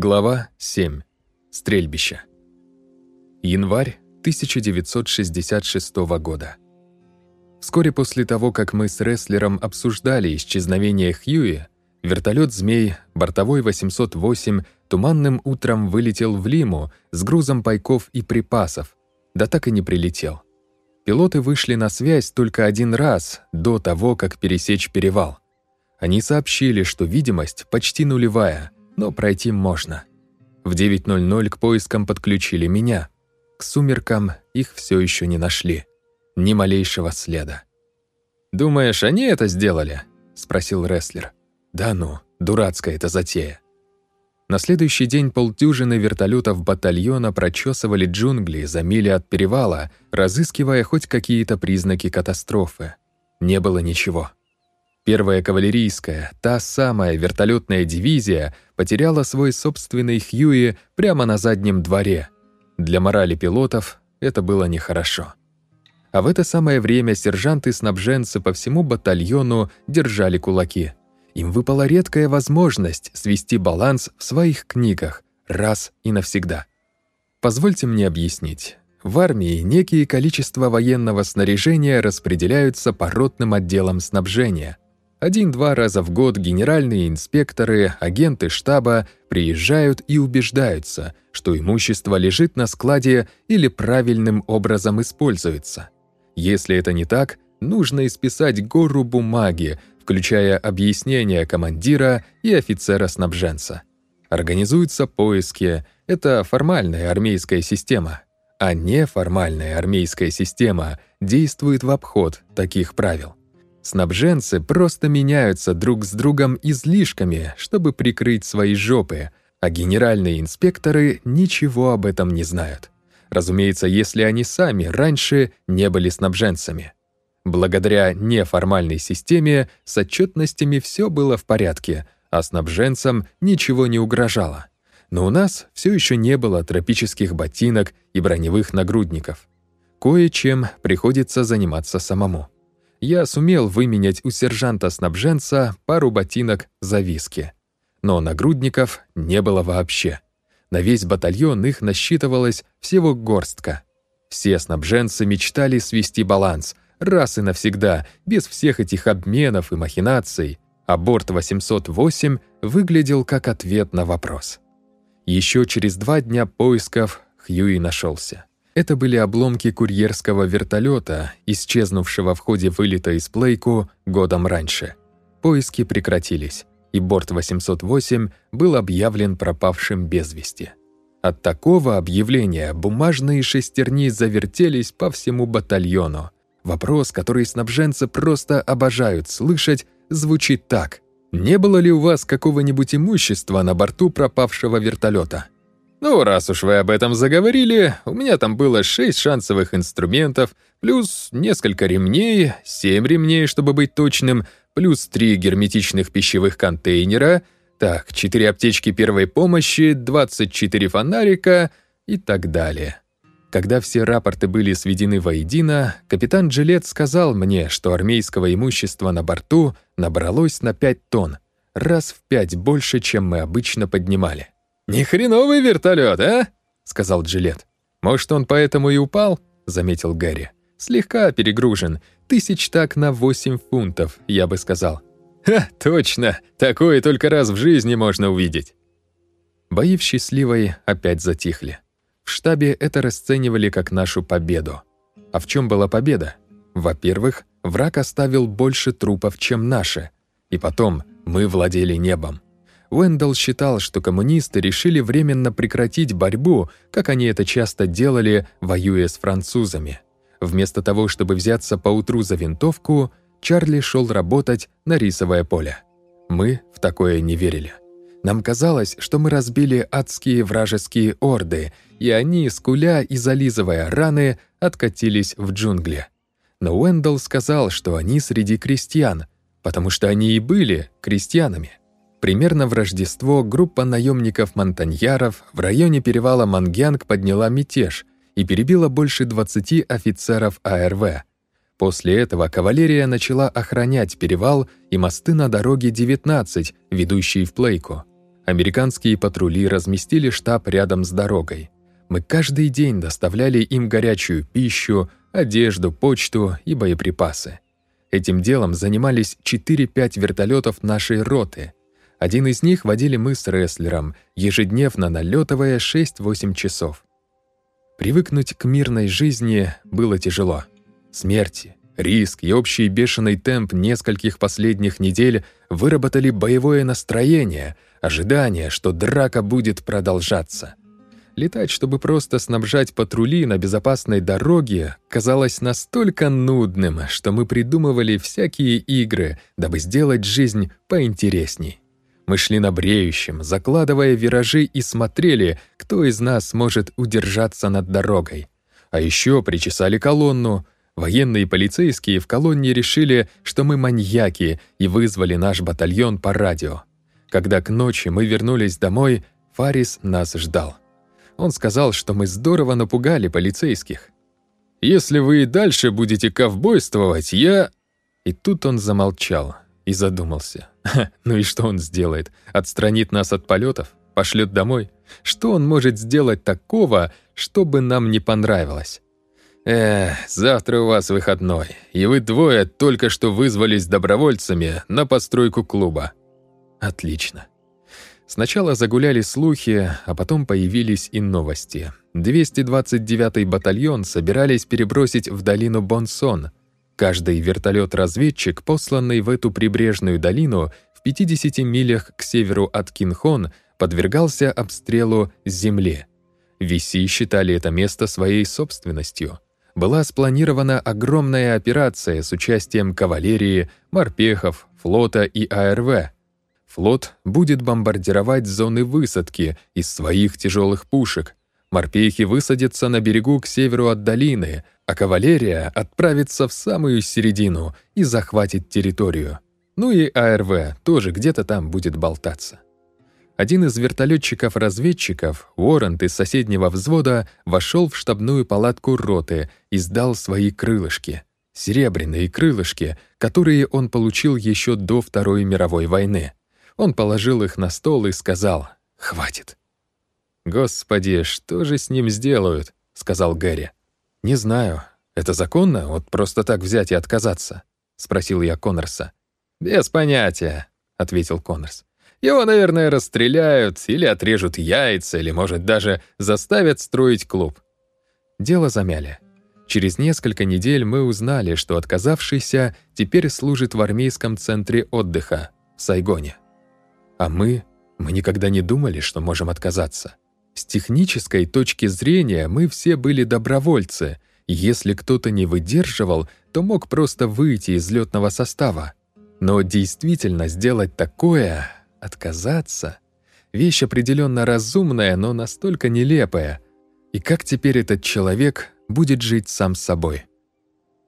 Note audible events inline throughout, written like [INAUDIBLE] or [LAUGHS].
Глава 7. Стрельбище. Январь 1966 года. Вскоре после того, как мы с рестлером обсуждали исчезновение Хьюи, вертолет «Змей», бортовой 808, туманным утром вылетел в Лиму с грузом пайков и припасов, да так и не прилетел. Пилоты вышли на связь только один раз до того, как пересечь перевал. Они сообщили, что видимость почти нулевая — но пройти можно. В 9.00 к поискам подключили меня. К сумеркам их все еще не нашли. Ни малейшего следа. «Думаешь, они это сделали?» — спросил рестлер. «Да ну, дурацкая эта затея». На следующий день полдюжины вертолетов батальона прочесывали джунгли за мили от перевала, разыскивая хоть какие-то признаки катастрофы. Не было ничего. Первая кавалерийская, та самая вертолетная дивизия, потеряла свой собственный Хьюи прямо на заднем дворе. Для морали пилотов это было нехорошо. А в это самое время сержанты-снабженцы по всему батальону держали кулаки. Им выпала редкая возможность свести баланс в своих книгах раз и навсегда. Позвольте мне объяснить. В армии некие количество военного снаряжения распределяются по ротным отделам снабжения — один-два раза в год генеральные инспекторы, агенты штаба приезжают и убеждаются, что имущество лежит на складе или правильным образом используется. Если это не так, нужно исписать гору бумаги, включая объяснения командира и офицера-снабженца. Организуются поиски, это формальная армейская система, а неформальная армейская система действует в обход таких правил. Снабженцы просто меняются друг с другом излишками, чтобы прикрыть свои жопы, а генеральные инспекторы ничего об этом не знают. Разумеется, если они сами раньше не были снабженцами. Благодаря неформальной системе с отчетностями все было в порядке, а снабженцам ничего не угрожало. Но у нас все еще не было тропических ботинок и броневых нагрудников. Кое-чем приходится заниматься самому я сумел выменять у сержанта-снабженца пару ботинок за виски. Но нагрудников не было вообще. На весь батальон их насчитывалось всего горстка. Все снабженцы мечтали свести баланс, раз и навсегда, без всех этих обменов и махинаций, а борт 808 выглядел как ответ на вопрос. Еще через два дня поисков Хьюи нашелся. Это были обломки курьерского вертолета, исчезнувшего в ходе вылета из Плейку годом раньше. Поиски прекратились, и борт 808 был объявлен пропавшим без вести. От такого объявления бумажные шестерни завертелись по всему батальону. Вопрос, который снабженцы просто обожают слышать, звучит так. «Не было ли у вас какого-нибудь имущества на борту пропавшего вертолета? Ну, раз уж вы об этом заговорили, у меня там было шесть шансовых инструментов, плюс несколько ремней, семь ремней, чтобы быть точным, плюс три герметичных пищевых контейнера, так, четыре аптечки первой помощи, 24 фонарика и так далее. Когда все рапорты были сведены воедино, капитан Джилет сказал мне, что армейского имущества на борту набралось на 5 тонн, раз в пять больше, чем мы обычно поднимали. «Не хреновый вертолет, а?» — сказал Джилет. «Может, он поэтому и упал?» — заметил Гарри. «Слегка перегружен. Тысяч так на восемь фунтов, я бы сказал». «Ха, точно! Такое только раз в жизни можно увидеть!» Бои в Счастливой опять затихли. В штабе это расценивали как нашу победу. А в чем была победа? Во-первых, враг оставил больше трупов, чем наши. И потом, мы владели небом. Уэндалл считал, что коммунисты решили временно прекратить борьбу, как они это часто делали, воюя с французами. Вместо того, чтобы взяться поутру за винтовку, Чарли шел работать на рисовое поле. Мы в такое не верили. Нам казалось, что мы разбили адские вражеские орды, и они, скуля и зализывая раны, откатились в джунгли. Но Уэндалл сказал, что они среди крестьян, потому что они и были крестьянами. Примерно в Рождество группа наемников-монтаньяров в районе перевала Мангянг подняла мятеж и перебила больше 20 офицеров АРВ. После этого кавалерия начала охранять перевал и мосты на дороге 19, ведущие в Плейку. Американские патрули разместили штаб рядом с дорогой. Мы каждый день доставляли им горячую пищу, одежду, почту и боеприпасы. Этим делом занимались 4-5 вертолетов нашей роты. Один из них водили мы с рестлером, ежедневно налетывая 6-8 часов. Привыкнуть к мирной жизни было тяжело. Смерти, риск и общий бешеный темп нескольких последних недель выработали боевое настроение, ожидание, что драка будет продолжаться. Летать, чтобы просто снабжать патрули на безопасной дороге, казалось настолько нудным, что мы придумывали всякие игры, дабы сделать жизнь поинтересней. Мы шли на бреющем, закладывая виражи и смотрели, кто из нас может удержаться над дорогой. А еще причесали колонну. Военные полицейские в колонне решили, что мы маньяки, и вызвали наш батальон по радио. Когда к ночи мы вернулись домой, Фарис нас ждал. Он сказал, что мы здорово напугали полицейских. «Если вы и дальше будете ковбойствовать, я...» И тут он замолчал и задумался. [LAUGHS] ну и что он сделает? Отстранит нас от полетов? Пошлет домой? Что он может сделать такого, чтобы нам не понравилось? Эх, завтра у вас выходной, и вы двое только что вызвались добровольцами на постройку клуба. Отлично. Сначала загуляли слухи, а потом появились и новости. 229-й батальон собирались перебросить в долину Бонсон. Каждый вертолет-разведчик, посланный в эту прибрежную долину в 50 милях к северу от Кинхон, подвергался обстрелу с земли. Виси считали это место своей собственностью. Была спланирована огромная операция с участием кавалерии, морпехов, флота и АРВ — Флот будет бомбардировать зоны высадки из своих тяжелых пушек. Морпехи высадятся на берегу к северу от долины, а кавалерия отправится в самую середину и захватит территорию. Ну и АРВ тоже где-то там будет болтаться. Один из вертолетчиков-разведчиков, Уоррент из соседнего взвода, вошел в штабную палатку роты и сдал свои крылышки. Серебряные крылышки, которые он получил еще до Второй мировой войны. Он положил их на стол и сказал «Хватит». «Господи, что же с ним сделают?» — сказал Гэри. «Не знаю. Это законно? Вот просто так взять и отказаться?» — спросил я Коннорса. «Без понятия», — ответил Коннорс. «Его, наверное, расстреляют или отрежут яйца, или, может, даже заставят строить клуб». Дело замяли. Через несколько недель мы узнали, что отказавшийся теперь служит в армейском центре отдыха в Сайгоне. А мы, мы никогда не думали, что можем отказаться. С технической точки зрения мы все были добровольцы, если кто-то не выдерживал, то мог просто выйти из летного состава. Но действительно сделать такое, отказаться, вещь определенно разумная, но настолько нелепая. И как теперь этот человек будет жить сам с собой?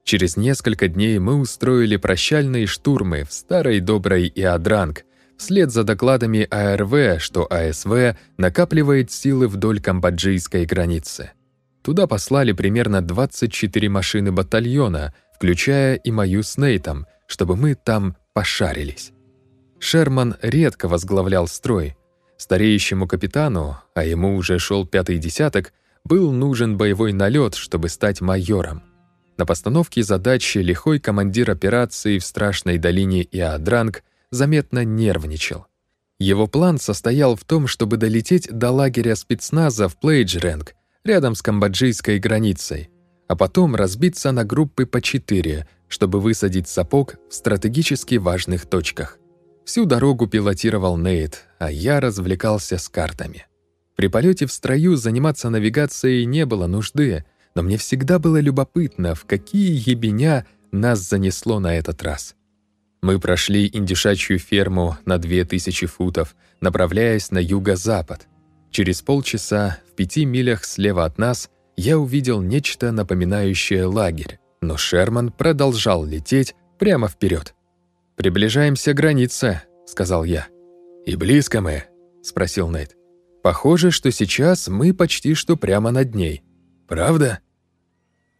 Через несколько дней мы устроили прощальные штурмы в старой доброй Иодранг, вслед за докладами АРВ, что АСВ накапливает силы вдоль камбоджийской границы. Туда послали примерно 24 машины батальона, включая и мою с Нейтом, чтобы мы там пошарились. Шерман редко возглавлял строй. Стареющему капитану, а ему уже шел пятый десяток, был нужен боевой налет, чтобы стать майором. На постановке задачи лихой командир операции в страшной долине Иадранг заметно нервничал. Его план состоял в том, чтобы долететь до лагеря спецназа в Плейджренг, рядом с камбоджийской границей, а потом разбиться на группы по четыре, чтобы высадить сапог в стратегически важных точках. Всю дорогу пилотировал Нейт, а я развлекался с картами. При полете в строю заниматься навигацией не было нужды, но мне всегда было любопытно, в какие ебеня нас занесло на этот раз. Мы прошли индюшачью ферму на 2000 футов, направляясь на юго-запад. Через полчаса, в пяти милях слева от нас, я увидел нечто напоминающее лагерь, но Шерман продолжал лететь прямо вперед. «Приближаемся к границе», — сказал я. «И близко мы?» — спросил Нейт. «Похоже, что сейчас мы почти что прямо над ней. Правда?»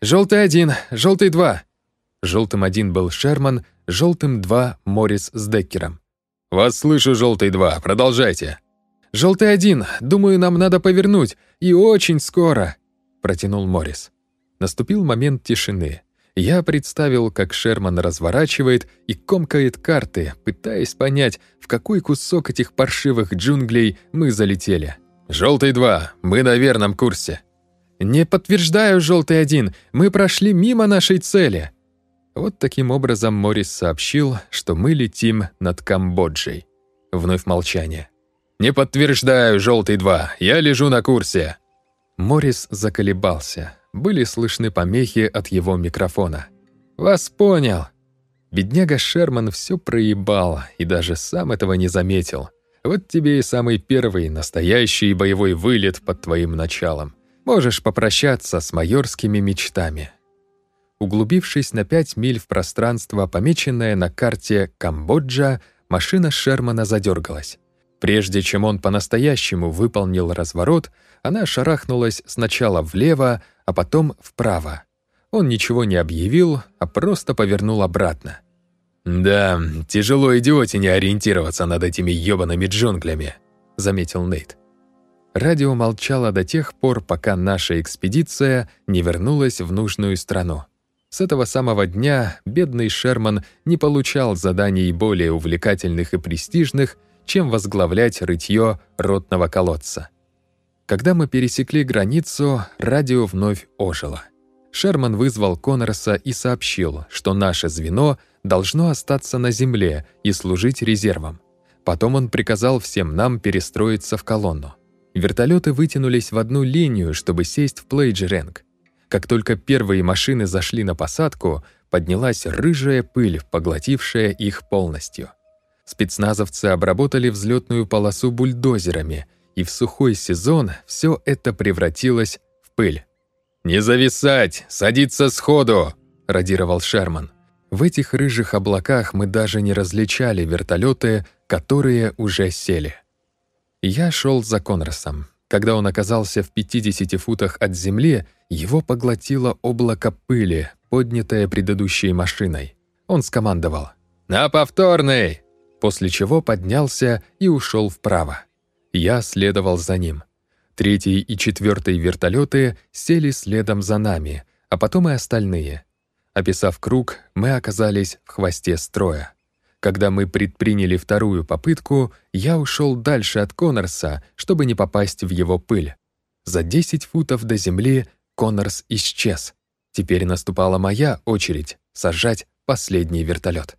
«Желтый один, желтый два». Желтым один был Шерман, желтым 2 Моррис с Деккером. «Вас слышу, желтый 2, продолжайте». «Желтый один, думаю, нам надо повернуть, и очень скоро», — протянул Моррис. Наступил момент тишины. Я представил, как Шерман разворачивает и комкает карты, пытаясь понять, в какой кусок этих паршивых джунглей мы залетели. «Желтый два, мы на верном курсе». «Не подтверждаю, желтый один, мы прошли мимо нашей цели». Вот таким образом Моррис сообщил, что мы летим над Камбоджей. Вновь молчание. «Не подтверждаю, желтый два, я лежу на курсе». Моррис заколебался. Были слышны помехи от его микрофона. «Вас понял!» Бедняга Шерман все проебал и даже сам этого не заметил. Вот тебе и самый первый настоящий боевой вылет под твоим началом. Можешь попрощаться с майорскими мечтами. Углубившись на пять миль в пространство, помеченное на карте Камбоджа, машина Шермана задергалась. Прежде чем он по-настоящему выполнил разворот, она шарахнулась сначала влево, а потом вправо. Он ничего не объявил, а просто повернул обратно. «Да, тяжело идиотине ориентироваться над этими ёбаными джунглями», — заметил Нейт. Радио молчало до тех пор, пока наша экспедиция не вернулась в нужную страну. С этого самого дня бедный Шерман не получал заданий более увлекательных и престижных, чем возглавлять рытье ротного колодца. Когда мы пересекли границу, радио вновь ожило. Шерман вызвал Коннорса и сообщил, что наше звено должно остаться на земле и служить резервом. Потом он приказал всем нам перестроиться в колонну. Вертолеты вытянулись в одну линию, чтобы сесть в плейджеринг. Как только первые машины зашли на посадку, поднялась рыжая пыль, поглотившая их полностью. Спецназовцы обработали взлетную полосу бульдозерами — и в сухой сезон все это превратилось в пыль. «Не зависать! Садиться сходу!» — радировал Шерман. В этих рыжих облаках мы даже не различали вертолеты, которые уже сели. Я шел за Конросом. Когда он оказался в 50 футах от земли, его поглотило облако пыли, поднятое предыдущей машиной. Он скомандовал «На повторный!», после чего поднялся и ушел вправо. Я следовал за ним. Третий и четвертый вертолеты сели следом за нами, а потом и остальные. Описав круг, мы оказались в хвосте строя. Когда мы предприняли вторую попытку, я ушел дальше от Коннорса, чтобы не попасть в его пыль. За 10 футов до земли Коннорс исчез. Теперь наступала моя очередь сажать последний вертолет.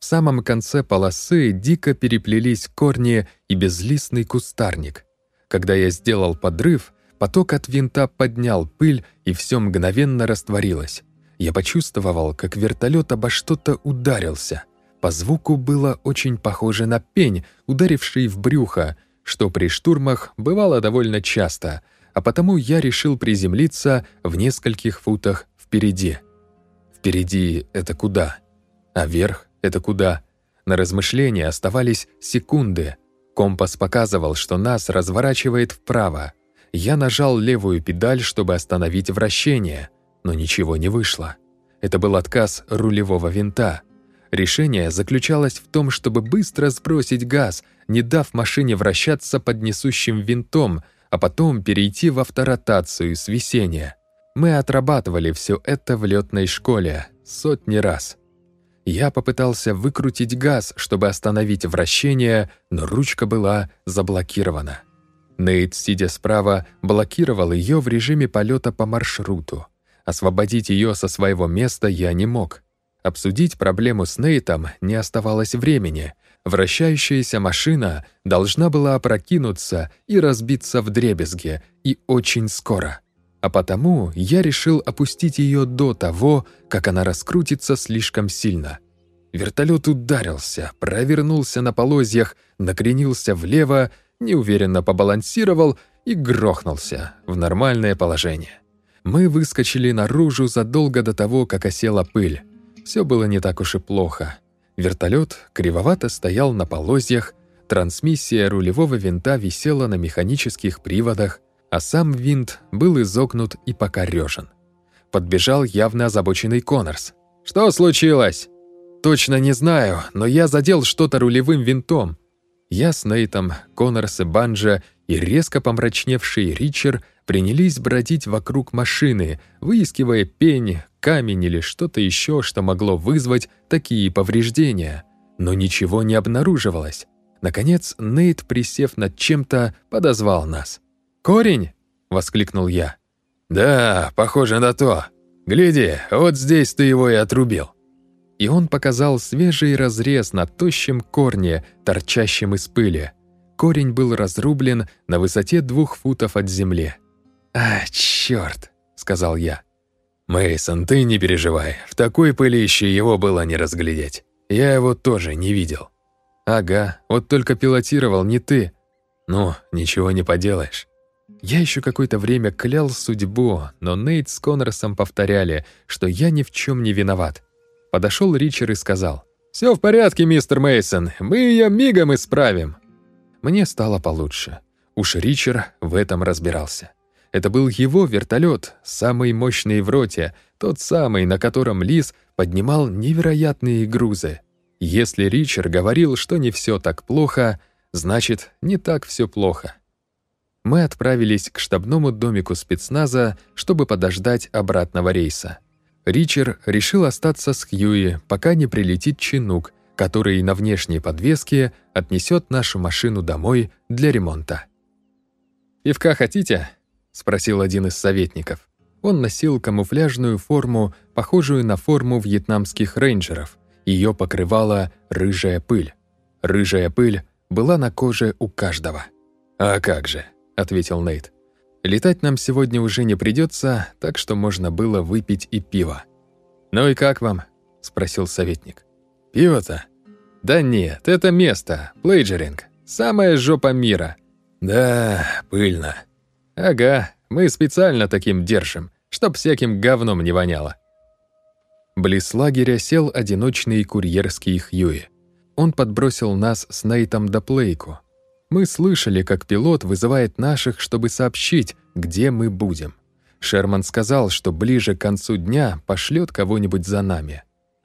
В самом конце полосы дико переплелись корни и безлистный кустарник. Когда я сделал подрыв, поток от винта поднял пыль, и все мгновенно растворилось. Я почувствовал, как вертолет обо что-то ударился. По звуку было очень похоже на пень, ударивший в брюхо, что при штурмах бывало довольно часто, а потому я решил приземлиться в нескольких футах впереди. Впереди — это куда? А вверх? Это куда? На размышления оставались секунды. Компас показывал, что нас разворачивает вправо. Я нажал левую педаль, чтобы остановить вращение, но ничего не вышло. Это был отказ рулевого винта. Решение заключалось в том, чтобы быстро сбросить газ, не дав машине вращаться под несущим винтом, а потом перейти в авторотацию с весения. Мы отрабатывали все это в летной школе сотни раз. Я попытался выкрутить газ, чтобы остановить вращение, но ручка была заблокирована. Нейт, сидя справа, блокировал ее в режиме полета по маршруту. Освободить ее со своего места я не мог. Обсудить проблему с Нейтом не оставалось времени. Вращающаяся машина должна была опрокинуться и разбиться в дребезге, и очень скоро а потому я решил опустить ее до того, как она раскрутится слишком сильно. Вертолет ударился, провернулся на полозьях, накренился влево, неуверенно побалансировал и грохнулся в нормальное положение. Мы выскочили наружу задолго до того, как осела пыль. Все было не так уж и плохо. Вертолет кривовато стоял на полозьях, трансмиссия рулевого винта висела на механических приводах, а сам винт был изогнут и покорёжен. Подбежал явно озабоченный Коннорс. «Что случилось?» «Точно не знаю, но я задел что-то рулевым винтом». Я с Нейтом, Коннорс и Банджа и резко помрачневший Ричер принялись бродить вокруг машины, выискивая пень, камень или что-то еще, что могло вызвать такие повреждения. Но ничего не обнаруживалось. Наконец, Нейт, присев над чем-то, подозвал нас. «Корень!» — воскликнул я. «Да, похоже на то. Гляди, вот здесь ты его и отрубил». И он показал свежий разрез на тощем корне, торчащем из пыли. Корень был разрублен на высоте двух футов от земли. «А, чёрт!» — сказал я. Мейсон, ты не переживай, в такой пылище его было не разглядеть. Я его тоже не видел». «Ага, вот только пилотировал не ты». «Ну, ничего не поделаешь». Я еще какое-то время клял судьбу, но Нейт с Коннорсом повторяли, что я ни в чем не виноват. Подошел Ричард и сказал, «Все в порядке, мистер Мейсон, мы ее мигом исправим». Мне стало получше. Уж Ричард в этом разбирался. Это был его вертолет, самый мощный в роте, тот самый, на котором Лис поднимал невероятные грузы. Если Ричард говорил, что не все так плохо, значит, не так все плохо. Мы отправились к штабному домику спецназа, чтобы подождать обратного рейса. Ричард решил остаться с Хьюи, пока не прилетит чинук, который на внешней подвеске отнесет нашу машину домой для ремонта. «Пивка хотите?» — спросил один из советников. Он носил камуфляжную форму, похожую на форму вьетнамских рейнджеров. Ее покрывала рыжая пыль. Рыжая пыль была на коже у каждого. «А как же», — ответил Нейт. «Летать нам сегодня уже не придется, так что можно было выпить и пиво». «Ну и как вам?» — спросил советник. «Пиво-то?» «Да нет, это место, плейджеринг, самая жопа мира». «Да, пыльно», «Ага, мы специально таким держим, чтоб всяким говном не воняло». Близ лагеря сел одиночный курьерский Хьюи. Он подбросил нас с Нейтом до Плейку. Мы слышали, как пилот вызывает наших, чтобы сообщить, где мы будем. Шерман сказал, что ближе к концу дня пошлет кого-нибудь за нами.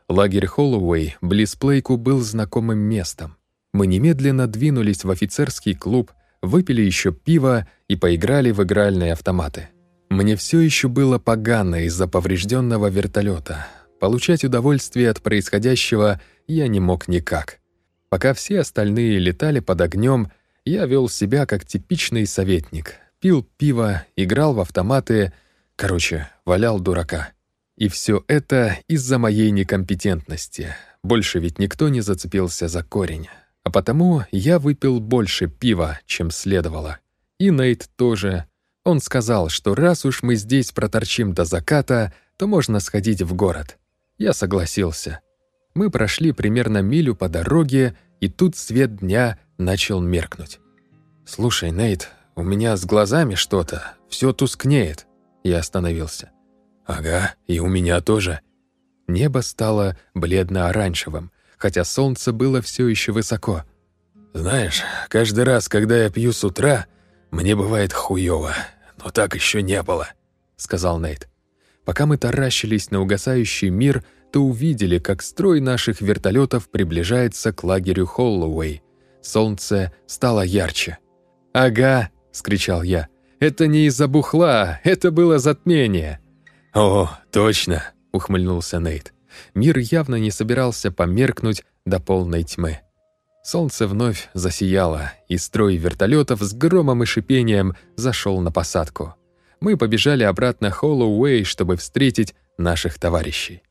Лагерь Холлоуэй близ Плейку был знакомым местом. Мы немедленно двинулись в офицерский клуб, выпили еще пиво и поиграли в игральные автоматы. Мне все еще было погано из-за поврежденного вертолета. Получать удовольствие от происходящего я не мог никак. Пока все остальные летали под огнем, я вел себя как типичный советник. Пил пиво, играл в автоматы, короче, валял дурака. И все это из-за моей некомпетентности. Больше ведь никто не зацепился за корень. А потому я выпил больше пива, чем следовало. И Нейт тоже. Он сказал, что раз уж мы здесь проторчим до заката, то можно сходить в город. Я согласился. Мы прошли примерно милю по дороге, и тут свет дня начал меркнуть. «Слушай, Нейт, у меня с глазами что-то, все тускнеет». Я остановился. «Ага, и у меня тоже». Небо стало бледно-оранжевым, хотя солнце было все еще высоко. «Знаешь, каждый раз, когда я пью с утра, мне бывает хуёво, но так еще не было», — сказал Нейт. Пока мы таращились на угасающий мир, то увидели, как строй наших вертолетов приближается к лагерю Холлоуэй. Солнце стало ярче. «Ага», — скричал я, — «это не из-за бухла, это было затмение». «О, точно», — ухмыльнулся Нейт мир явно не собирался померкнуть до полной тьмы. Солнце вновь засияло, и строй вертолетов с громом и шипением зашел на посадку. Мы побежали обратно Холлоуэй, чтобы встретить наших товарищей.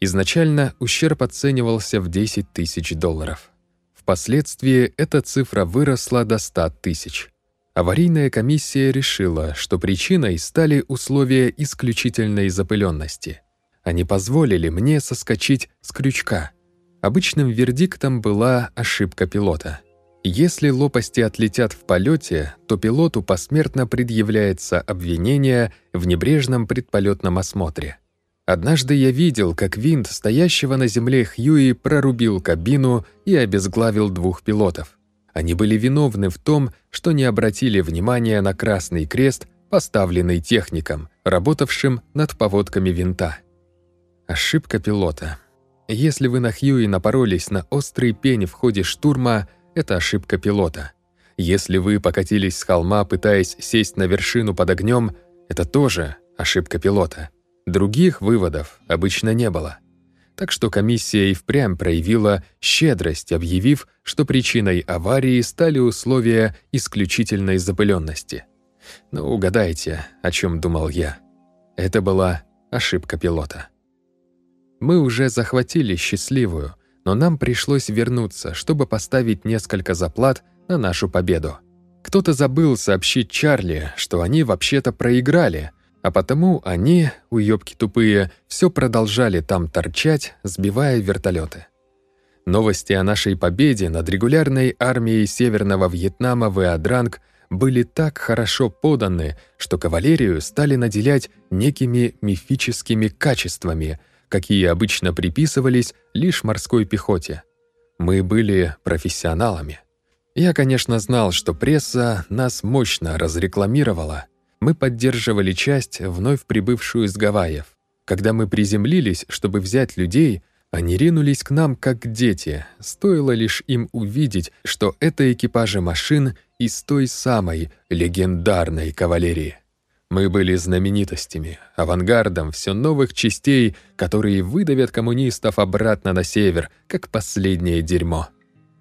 Изначально ущерб оценивался в 10 тысяч долларов. Впоследствии эта цифра выросла до 100 тысяч. Аварийная комиссия решила, что причиной стали условия исключительной запыленности — они позволили мне соскочить с крючка. Обычным вердиктом была ошибка пилота. Если лопасти отлетят в полете, то пилоту посмертно предъявляется обвинение в небрежном предполетном осмотре. Однажды я видел, как винт стоящего на земле Хьюи прорубил кабину и обезглавил двух пилотов. Они были виновны в том, что не обратили внимания на красный крест, поставленный техником, работавшим над поводками винта. Ошибка пилота. Если вы на Хьюи напоролись на острый пень в ходе штурма, это ошибка пилота. Если вы покатились с холма, пытаясь сесть на вершину под огнем, это тоже ошибка пилота. Других выводов обычно не было. Так что комиссия и впрямь проявила щедрость, объявив, что причиной аварии стали условия исключительной запыленности. Но ну, угадайте, о чем думал я. Это была ошибка пилота. Мы уже захватили счастливую, но нам пришлось вернуться, чтобы поставить несколько заплат на нашу победу. Кто-то забыл сообщить Чарли, что они вообще-то проиграли, а потому они, уёбки тупые, все продолжали там торчать, сбивая вертолеты. Новости о нашей победе над регулярной армией Северного Вьетнама в Иодранг были так хорошо поданы, что кавалерию стали наделять некими мифическими качествами, какие обычно приписывались лишь морской пехоте. Мы были профессионалами. Я, конечно, знал, что пресса нас мощно разрекламировала. Мы поддерживали часть, вновь прибывшую с Гавайев. Когда мы приземлились, чтобы взять людей, они ринулись к нам как дети, стоило лишь им увидеть, что это экипажи машин из той самой легендарной кавалерии. Мы были знаменитостями, авангардом все новых частей, которые выдавят коммунистов обратно на север, как последнее дерьмо.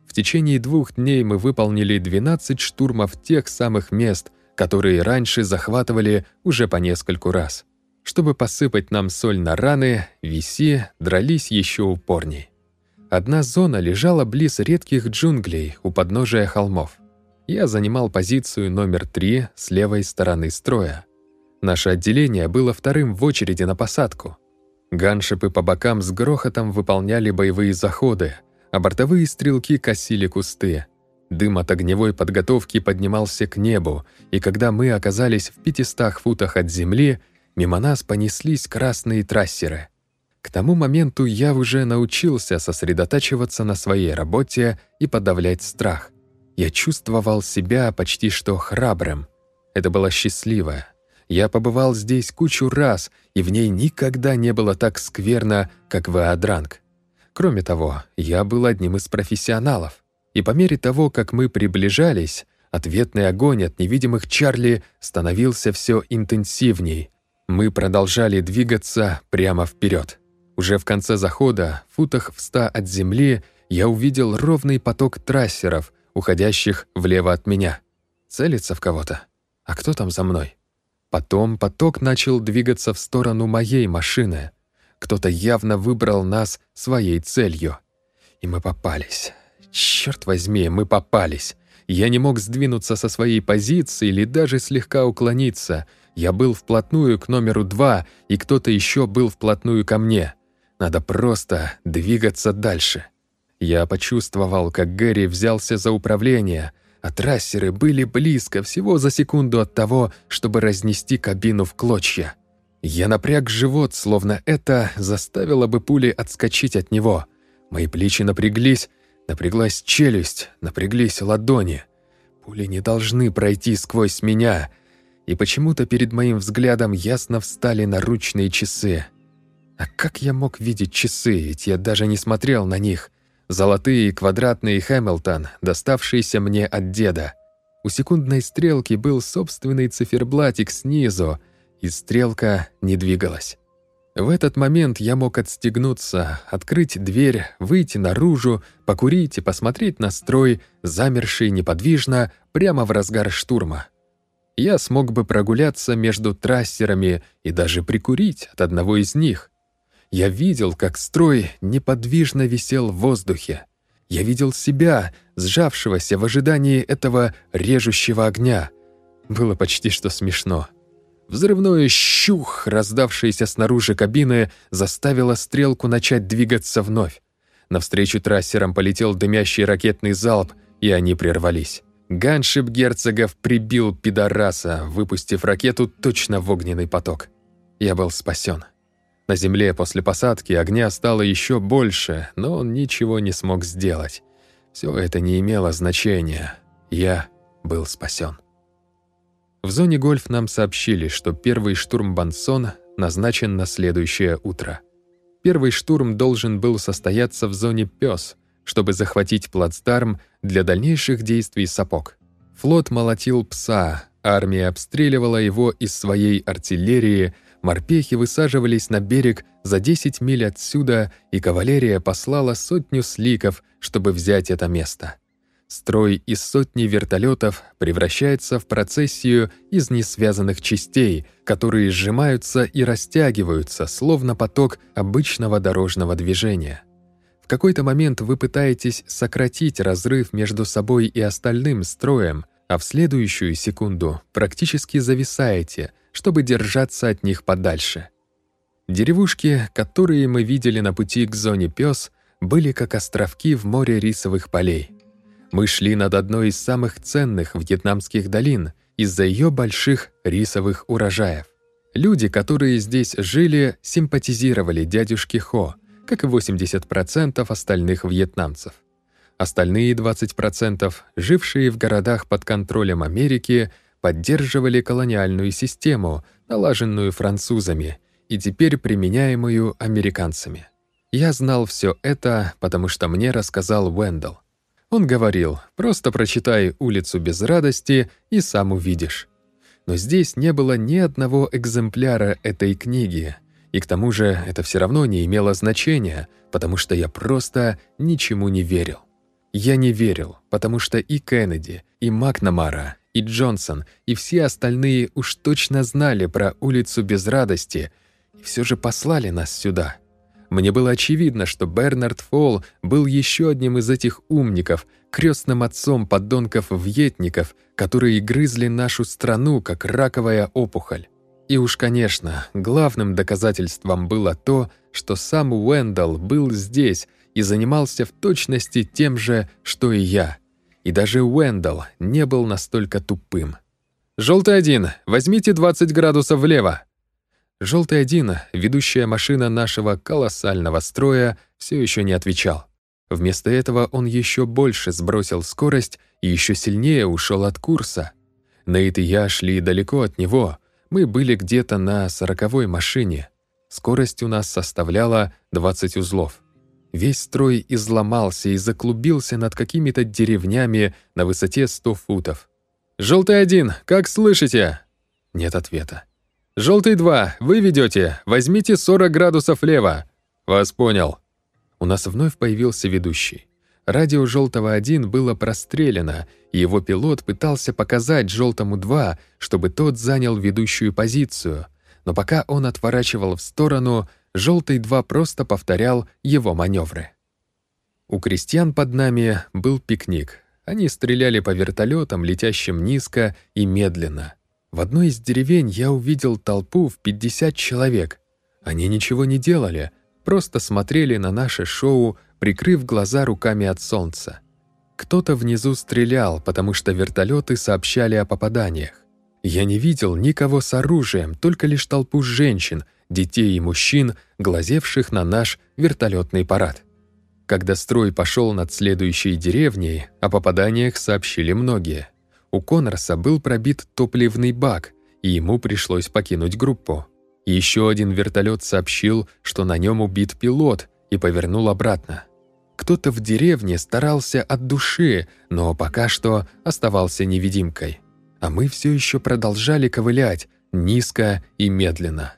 В течение двух дней мы выполнили 12 штурмов тех самых мест, которые раньше захватывали уже по нескольку раз. Чтобы посыпать нам соль на раны, виси дрались еще упорней. Одна зона лежала близ редких джунглей у подножия холмов. Я занимал позицию номер три с левой стороны строя. Наше отделение было вторым в очереди на посадку. Ганшипы по бокам с грохотом выполняли боевые заходы, а бортовые стрелки косили кусты. Дым от огневой подготовки поднимался к небу, и когда мы оказались в 500 футах от земли, мимо нас понеслись красные трассеры. К тому моменту я уже научился сосредотачиваться на своей работе и подавлять страх. Я чувствовал себя почти что храбрым. Это было счастливое, я побывал здесь кучу раз, и в ней никогда не было так скверно, как в Аадранг. Кроме того, я был одним из профессионалов. И по мере того, как мы приближались, ответный огонь от невидимых Чарли становился все интенсивней. Мы продолжали двигаться прямо вперед. Уже в конце захода, футах в ста от земли, я увидел ровный поток трассеров, уходящих влево от меня. Целится в кого-то. А кто там за мной? Потом поток начал двигаться в сторону моей машины. Кто-то явно выбрал нас своей целью. И мы попались. Черт возьми, мы попались. Я не мог сдвинуться со своей позиции или даже слегка уклониться. Я был вплотную к номеру два, и кто-то еще был вплотную ко мне. Надо просто двигаться дальше. Я почувствовал, как Гэри взялся за управление — а трассеры были близко, всего за секунду от того, чтобы разнести кабину в клочья. Я напряг живот, словно это заставило бы пули отскочить от него. Мои плечи напряглись, напряглась челюсть, напряглись ладони. Пули не должны пройти сквозь меня, и почему-то перед моим взглядом ясно встали наручные часы. А как я мог видеть часы, ведь я даже не смотрел на них? Золотые квадратные Хэмилтон, доставшиеся мне от деда. У секундной стрелки был собственный циферблатик снизу, и стрелка не двигалась. В этот момент я мог отстегнуться, открыть дверь, выйти наружу, покурить и посмотреть на строй, замерший неподвижно прямо в разгар штурма. Я смог бы прогуляться между трассерами и даже прикурить от одного из них — я видел, как строй неподвижно висел в воздухе. Я видел себя, сжавшегося в ожидании этого режущего огня. Было почти что смешно. Взрывное щух, раздавшееся снаружи кабины, заставило стрелку начать двигаться вновь. Навстречу трассерам полетел дымящий ракетный залп, и они прервались. Ганшип герцогов прибил пидораса, выпустив ракету точно в огненный поток. Я был спасен. На земле после посадки огня стало еще больше, но он ничего не смог сделать. Все это не имело значения. Я был спасен. В зоне гольф нам сообщили, что первый штурм Бансон назначен на следующее утро. Первый штурм должен был состояться в зоне «Пёс», чтобы захватить плацдарм для дальнейших действий сапог. Флот молотил пса, армия обстреливала его из своей артиллерии, морпехи высаживались на берег за 10 миль отсюда, и кавалерия послала сотню сликов, чтобы взять это место. Строй из сотни вертолетов превращается в процессию из несвязанных частей, которые сжимаются и растягиваются, словно поток обычного дорожного движения. В какой-то момент вы пытаетесь сократить разрыв между собой и остальным строем, а в следующую секунду практически зависаете, чтобы держаться от них подальше. Деревушки, которые мы видели на пути к зоне Пёс, были как островки в море рисовых полей. Мы шли над одной из самых ценных вьетнамских долин из-за ее больших рисовых урожаев. Люди, которые здесь жили, симпатизировали дядюшке Хо, как и 80% остальных вьетнамцев. Остальные 20%, жившие в городах под контролем Америки, поддерживали колониальную систему, налаженную французами и теперь применяемую американцами. Я знал все это, потому что мне рассказал Уэндалл. Он говорил, просто прочитай «Улицу без радости» и сам увидишь. Но здесь не было ни одного экземпляра этой книги, и к тому же это все равно не имело значения, потому что я просто ничему не верил. Я не верил, потому что и Кеннеди, и Макнамара, и Джонсон, и все остальные уж точно знали про улицу без радости и все же послали нас сюда. Мне было очевидно, что Бернард Фолл был еще одним из этих умников, крестным отцом подонков-вьетников, которые грызли нашу страну, как раковая опухоль. И уж, конечно, главным доказательством было то, что сам Уэндалл был здесь и занимался в точности тем же, что и я. И даже Уэндалл не был настолько тупым. «Желтый один, возьмите 20 градусов влево!» Желтый один, ведущая машина нашего колоссального строя, все еще не отвечал. Вместо этого он еще больше сбросил скорость и еще сильнее ушел от курса. Нейт и я шли далеко от него. Мы были где-то на сороковой машине. Скорость у нас составляла 20 узлов. Весь строй изломался и заклубился над какими-то деревнями на высоте 100 футов. «Желтый один, как слышите?» Нет ответа. «Желтый 2, вы ведете. Возьмите 40 градусов лево». «Вас понял». У нас вновь появился ведущий. Радио «Желтого 1» было прострелено, и его пилот пытался показать «Желтому 2», чтобы тот занял ведущую позицию. Но пока он отворачивал в сторону, «Желтый 2» просто повторял его маневры. У крестьян под нами был пикник. Они стреляли по вертолетам, летящим низко и медленно. В одной из деревень я увидел толпу в 50 человек. Они ничего не делали, просто смотрели на наше шоу, прикрыв глаза руками от солнца. Кто-то внизу стрелял, потому что вертолеты сообщали о попаданиях. Я не видел никого с оружием, только лишь толпу женщин, детей и мужчин, глазевших на наш вертолетный парад. Когда строй пошел над следующей деревней, о попаданиях сообщили многие. У Коннорса был пробит топливный бак, и ему пришлось покинуть группу. Еще один вертолет сообщил, что на нем убит пилот, и повернул обратно. Кто-то в деревне старался от души, но пока что оставался невидимкой. А мы все еще продолжали ковылять, низко и медленно.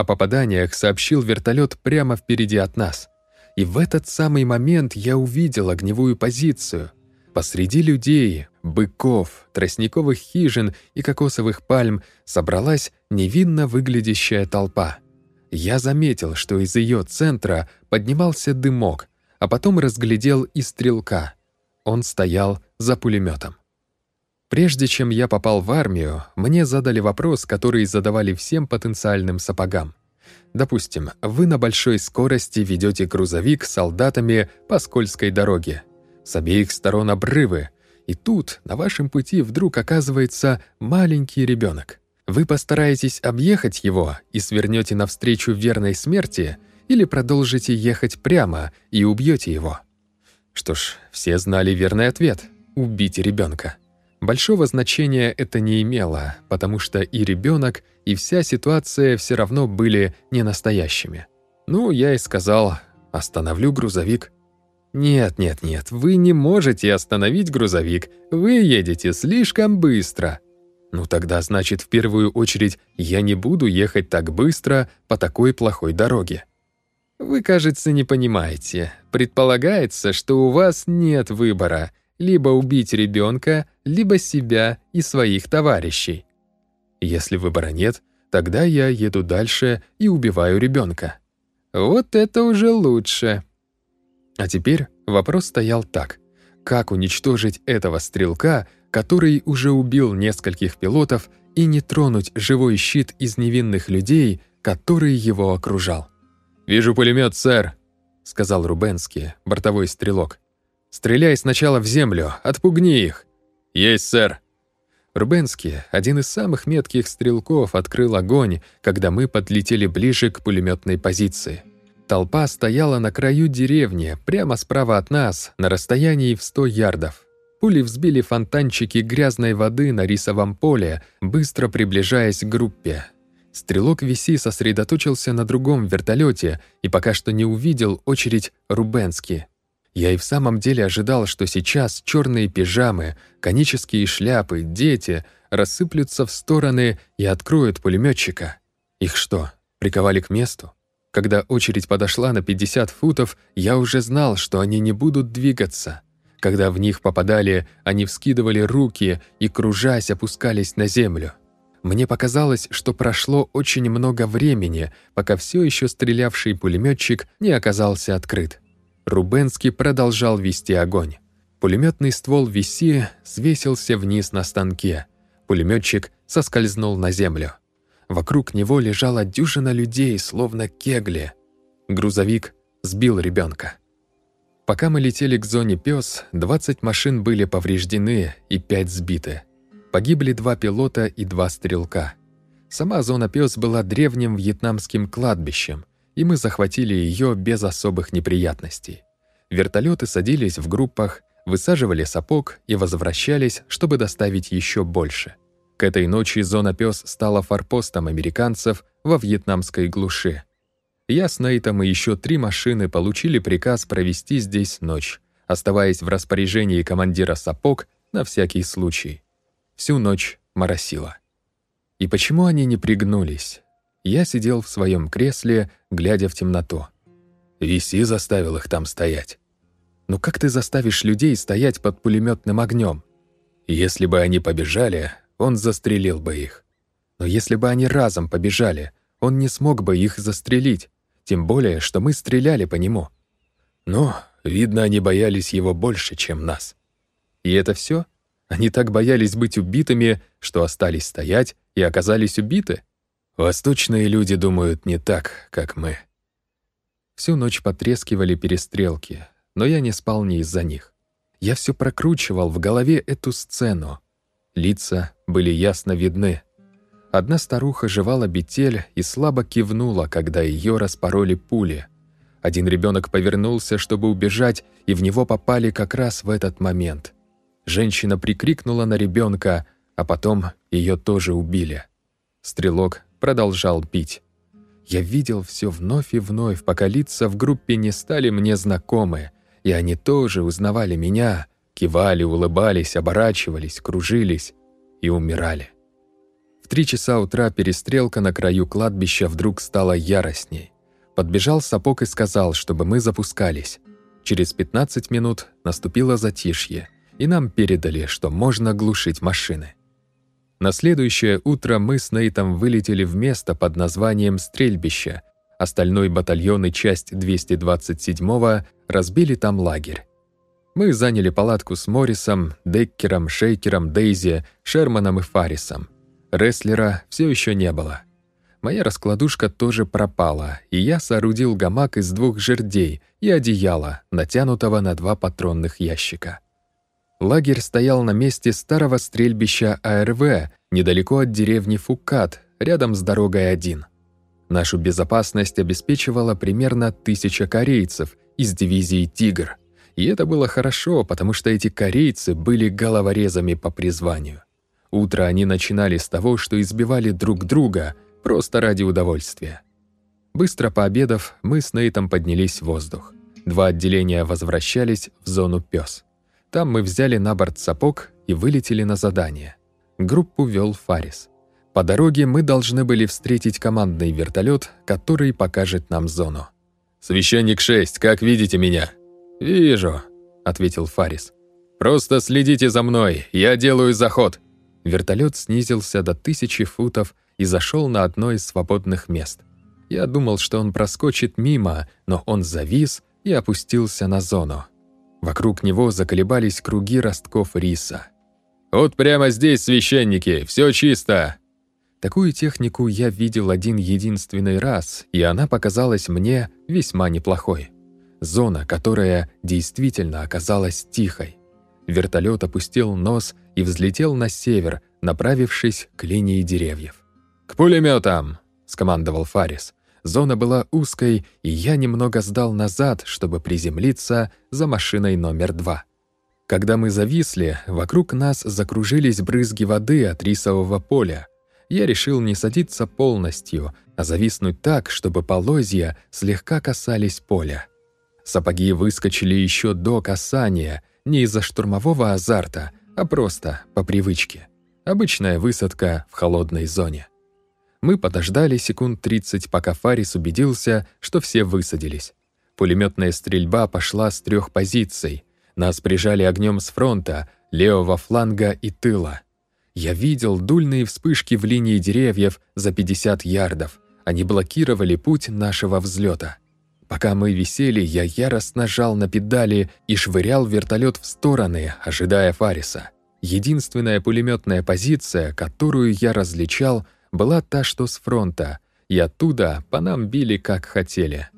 О попаданиях сообщил вертолет прямо впереди от нас. И в этот самый момент я увидел огневую позицию. Посреди людей, быков, тростниковых хижин и кокосовых пальм собралась невинно выглядящая толпа. Я заметил, что из ее центра поднимался дымок, а потом разглядел и стрелка. Он стоял за пулеметом. Прежде чем я попал в армию, мне задали вопрос, который задавали всем потенциальным сапогам. Допустим, вы на большой скорости ведете грузовик с солдатами по скользкой дороге. С обеих сторон обрывы, и тут на вашем пути вдруг оказывается маленький ребенок. Вы постараетесь объехать его и свернете навстречу верной смерти или продолжите ехать прямо и убьете его? Что ж, все знали верный ответ — убить ребенка. Большого значения это не имело, потому что и ребенок, и вся ситуация все равно были не настоящими. Ну, я и сказал, остановлю грузовик. «Нет, нет, нет, вы не можете остановить грузовик. Вы едете слишком быстро». «Ну тогда, значит, в первую очередь я не буду ехать так быстро по такой плохой дороге». «Вы, кажется, не понимаете. Предполагается, что у вас нет выбора. Либо убить ребенка, либо себя и своих товарищей. Если выбора нет, тогда я еду дальше и убиваю ребенка. Вот это уже лучше». А теперь вопрос стоял так. Как уничтожить этого стрелка, который уже убил нескольких пилотов, и не тронуть живой щит из невинных людей, который его окружал? «Вижу пулемет, сэр», — сказал Рубенский, бортовой стрелок. «Стреляй сначала в землю, отпугни их». «Есть, сэр». Рубенский, один из самых метких стрелков, открыл огонь, когда мы подлетели ближе к пулеметной позиции. Толпа стояла на краю деревни, прямо справа от нас, на расстоянии в 100 ярдов. Пули взбили фонтанчики грязной воды на рисовом поле, быстро приближаясь к группе. Стрелок Виси сосредоточился на другом вертолете и пока что не увидел очередь Рубенски. Я и в самом деле ожидал, что сейчас черные пижамы, конические шляпы, дети рассыплются в стороны и откроют пулеметчика. Их что, приковали к месту? Когда очередь подошла на 50 футов, я уже знал, что они не будут двигаться. Когда в них попадали, они вскидывали руки и, кружась, опускались на землю. Мне показалось, что прошло очень много времени, пока все еще стрелявший пулеметчик не оказался открыт. Рубенский продолжал вести огонь. Пулеметный ствол виси свесился вниз на станке. Пулеметчик соскользнул на землю. Вокруг него лежала дюжина людей, словно кегли. Грузовик сбил ребенка. Пока мы летели к зоне пес, 20 машин были повреждены и 5 сбиты. Погибли два пилота и два стрелка. Сама зона пес была древним вьетнамским кладбищем, и мы захватили ее без особых неприятностей. Вертолеты садились в группах, высаживали сапог и возвращались, чтобы доставить еще больше. К этой ночи зона пес стала форпостом американцев во вьетнамской глуши. Я с Нейтом и еще три машины получили приказ провести здесь ночь, оставаясь в распоряжении командира сапог на всякий случай. Всю ночь моросило. И почему они не пригнулись? Я сидел в своем кресле, глядя в темноту. Виси заставил их там стоять. Но «Ну как ты заставишь людей стоять под пулеметным огнем? Если бы они побежали, он застрелил бы их. Но если бы они разом побежали, он не смог бы их застрелить, тем более, что мы стреляли по нему. Но, видно, они боялись его больше, чем нас. И это все? Они так боялись быть убитыми, что остались стоять и оказались убиты? Восточные люди думают не так, как мы. Всю ночь потрескивали перестрелки, но я не спал не из-за них. Я все прокручивал в голове эту сцену, Лица были ясно видны. Одна старуха жевала бетель и слабо кивнула, когда ее распороли пули. Один ребенок повернулся, чтобы убежать, и в него попали как раз в этот момент. Женщина прикрикнула на ребенка, а потом ее тоже убили. Стрелок продолжал пить. Я видел все вновь и вновь, пока лица в группе не стали мне знакомы, и они тоже узнавали меня, Кивали, улыбались, оборачивались, кружились и умирали. В три часа утра перестрелка на краю кладбища вдруг стала яростней. Подбежал сапог и сказал, чтобы мы запускались. Через 15 минут наступило затишье, и нам передали, что можно глушить машины. На следующее утро мы с Нейтом вылетели в место под названием «Стрельбище». Остальной батальон и часть 227-го разбили там лагерь. Мы заняли палатку с Моррисом, Деккером, Шейкером, Дейзи, Шерманом и Фаррисом. Рестлера все еще не было. Моя раскладушка тоже пропала, и я соорудил гамак из двух жердей и одеяла, натянутого на два патронных ящика. Лагерь стоял на месте старого стрельбища АРВ, недалеко от деревни Фукат, рядом с дорогой 1. Нашу безопасность обеспечивала примерно тысяча корейцев из дивизии «Тигр», и это было хорошо, потому что эти корейцы были головорезами по призванию. Утро они начинали с того, что избивали друг друга, просто ради удовольствия. Быстро пообедав, мы с Нейтом поднялись в воздух. Два отделения возвращались в зону «Пёс». Там мы взяли на борт сапог и вылетели на задание. Группу вел Фарис. По дороге мы должны были встретить командный вертолет, который покажет нам зону. «Священник 6, как видите меня?» «Вижу», — ответил Фарис. «Просто следите за мной, я делаю заход». Вертолет снизился до тысячи футов и зашел на одно из свободных мест. Я думал, что он проскочит мимо, но он завис и опустился на зону. Вокруг него заколебались круги ростков риса. «Вот прямо здесь, священники, все чисто!» Такую технику я видел один единственный раз, и она показалась мне весьма неплохой. Зона, которая действительно оказалась тихой. Вертолет опустил нос и взлетел на север, направившись к линии деревьев. «К пулеметам!» — скомандовал Фарис. Зона была узкой, и я немного сдал назад, чтобы приземлиться за машиной номер два. Когда мы зависли, вокруг нас закружились брызги воды от рисового поля. Я решил не садиться полностью, а зависнуть так, чтобы полозья слегка касались поля. Сапоги выскочили еще до касания, не из-за штурмового азарта, а просто по привычке. Обычная высадка в холодной зоне. Мы подождали секунд 30, пока Фарис убедился, что все высадились. Пулеметная стрельба пошла с трех позиций. Нас прижали огнем с фронта, левого фланга и тыла. Я видел дульные вспышки в линии деревьев за 50 ярдов. Они блокировали путь нашего взлета. Пока мы висели, я яростно жал на педали и швырял вертолет в стороны, ожидая Фариса. Единственная пулеметная позиция, которую я различал — была та, что с фронта, и оттуда по нам били как хотели.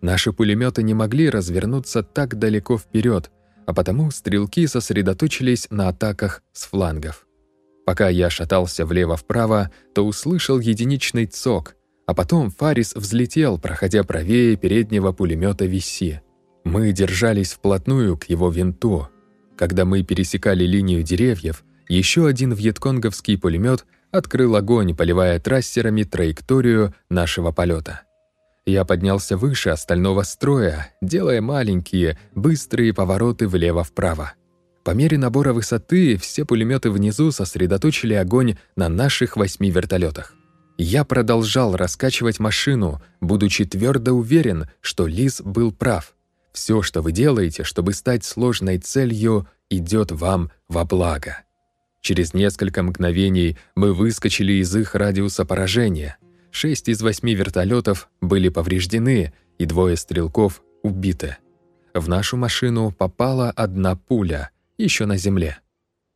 Наши пулеметы не могли развернуться так далеко вперед, а потому стрелки сосредоточились на атаках с флангов. Пока я шатался влево-вправо, то услышал единичный цок, а потом Фарис взлетел, проходя правее переднего пулемета Виси. Мы держались вплотную к его винту. Когда мы пересекали линию деревьев, еще один вьетконговский пулемет открыл огонь, поливая трассерами траекторию нашего полета. Я поднялся выше остального строя, делая маленькие, быстрые повороты влево-вправо. По мере набора высоты все пулеметы внизу сосредоточили огонь на наших восьми вертолетах. Я продолжал раскачивать машину, будучи твердо уверен, что Лис был прав. Все, что вы делаете, чтобы стать сложной целью, идет вам во благо. Через несколько мгновений мы выскочили из их радиуса поражения. Шесть из восьми вертолетов были повреждены, и двое стрелков убиты. В нашу машину попала одна пуля, еще на земле.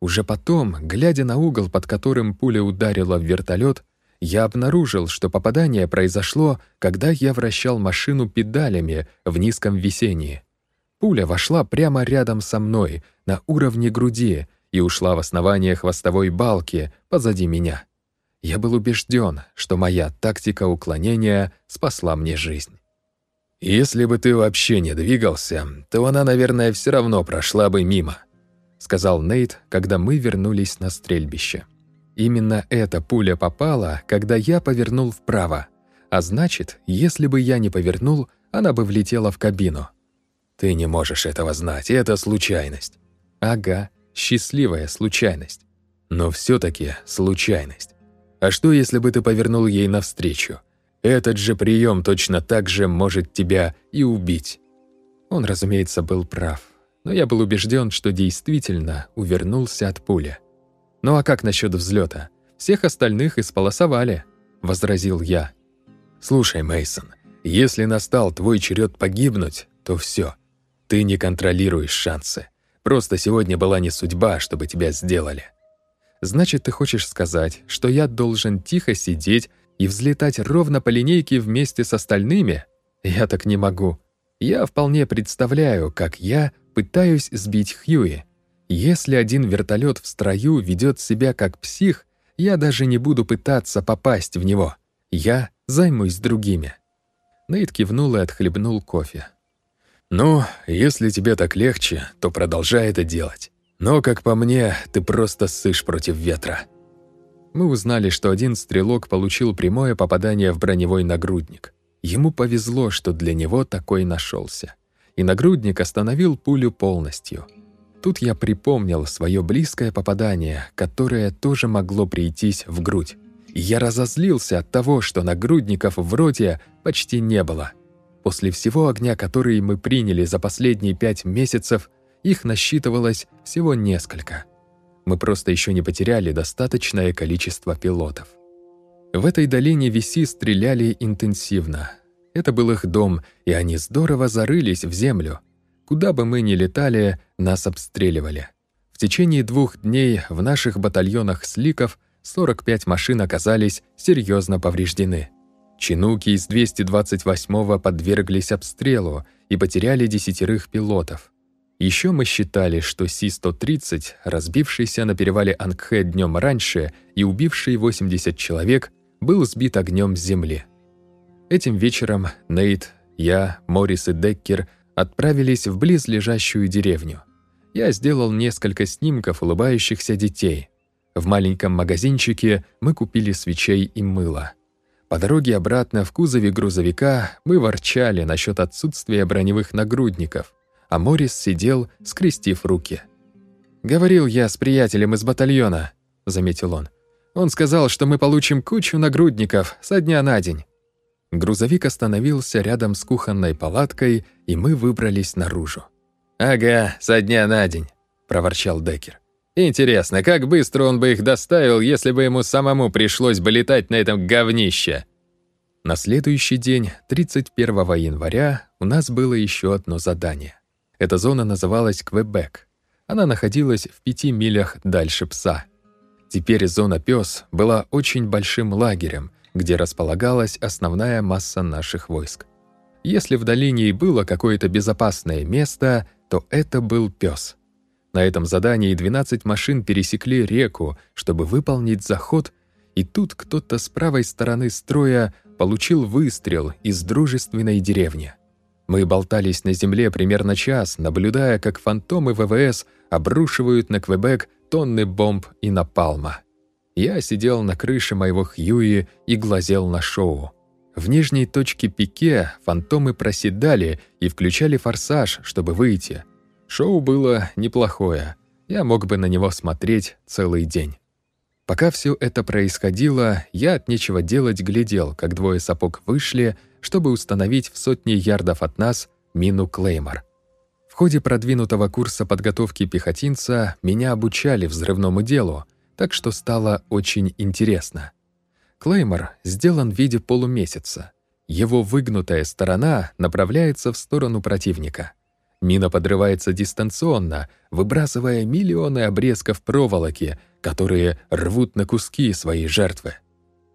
Уже потом, глядя на угол, под которым пуля ударила в вертолет, я обнаружил, что попадание произошло, когда я вращал машину педалями в низком весении. Пуля вошла прямо рядом со мной, на уровне груди, и ушла в основание хвостовой балки позади меня. Я был убежден, что моя тактика уклонения спасла мне жизнь. «Если бы ты вообще не двигался, то она, наверное, все равно прошла бы мимо», сказал Нейт, когда мы вернулись на стрельбище. Именно эта пуля попала, когда я повернул вправо. А значит, если бы я не повернул, она бы влетела в кабину. Ты не можешь этого знать, это случайность. Ага, счастливая случайность. Но все таки случайность. А что, если бы ты повернул ей навстречу? Этот же прием точно так же может тебя и убить. Он, разумеется, был прав, но я был убежден, что действительно увернулся от пули. «Ну а как насчет взлета? Всех остальных исполосовали», — возразил я. «Слушай, Мейсон, если настал твой черед погибнуть, то все, ты не контролируешь шансы. Просто сегодня была не судьба, чтобы тебя сделали. Значит, ты хочешь сказать, что я должен тихо сидеть и взлетать ровно по линейке вместе с остальными? Я так не могу. Я вполне представляю, как я пытаюсь сбить Хьюи. Если один вертолет в строю ведет себя как псих, я даже не буду пытаться попасть в него. Я займусь другими. Нейт кивнул и отхлебнул кофе. «Ну, если тебе так легче, то продолжай это делать. Но, как по мне, ты просто ссышь против ветра». Мы узнали, что один стрелок получил прямое попадание в броневой нагрудник. Ему повезло, что для него такой нашелся. и нагрудник остановил пулю полностью. Тут я припомнил свое близкое попадание, которое тоже могло прийтись в грудь. И я разозлился от того, что нагрудников в роте почти не было. После всего огня, который мы приняли за последние пять месяцев, их насчитывалось всего несколько. Мы просто еще не потеряли достаточное количество пилотов. В этой долине Виси стреляли интенсивно. Это был их дом, и они здорово зарылись в землю. Куда бы мы ни летали, нас обстреливали. В течение двух дней в наших батальонах сликов 45 машин оказались серьезно повреждены. Чинуки из 228-го подверглись обстрелу и потеряли десятерых пилотов. Еще мы считали, что Си-130, разбившийся на перевале Ангхэ днем раньше и убивший 80 человек, был сбит огнем с земли. Этим вечером Нейт, я, Моррис и Деккер отправились в близлежащую деревню. Я сделал несколько снимков улыбающихся детей. В маленьком магазинчике мы купили свечей и мыло. По дороге обратно в кузове грузовика мы ворчали насчет отсутствия броневых нагрудников, а Моррис сидел, скрестив руки. «Говорил я с приятелем из батальона», — заметил он. «Он сказал, что мы получим кучу нагрудников со дня на день». Грузовик остановился рядом с кухонной палаткой, и мы выбрались наружу. «Ага, со дня на день», — проворчал Деккер. «Интересно, как быстро он бы их доставил, если бы ему самому пришлось бы летать на этом говнище?» На следующий день, 31 января, у нас было еще одно задание. Эта зона называлась Квебек. Она находилась в пяти милях дальше Пса. Теперь зона Пёс была очень большим лагерем, где располагалась основная масса наших войск. Если в долине и было какое-то безопасное место, то это был Пёс. На этом задании 12 машин пересекли реку, чтобы выполнить заход, и тут кто-то с правой стороны строя получил выстрел из дружественной деревни. Мы болтались на земле примерно час, наблюдая, как фантомы ВВС обрушивают на Квебек тонны бомб и напалма. Я сидел на крыше моего Хьюи и глазел на шоу. В нижней точке пике фантомы проседали и включали форсаж, чтобы выйти. Шоу было неплохое. Я мог бы на него смотреть целый день. Пока все это происходило, я от нечего делать глядел, как двое сапог вышли, чтобы установить в сотне ярдов от нас мину Клеймор. В ходе продвинутого курса подготовки пехотинца меня обучали взрывному делу, так что стало очень интересно. Клеймор сделан в виде полумесяца. Его выгнутая сторона направляется в сторону противника. Мина подрывается дистанционно, выбрасывая миллионы обрезков проволоки, которые рвут на куски свои жертвы.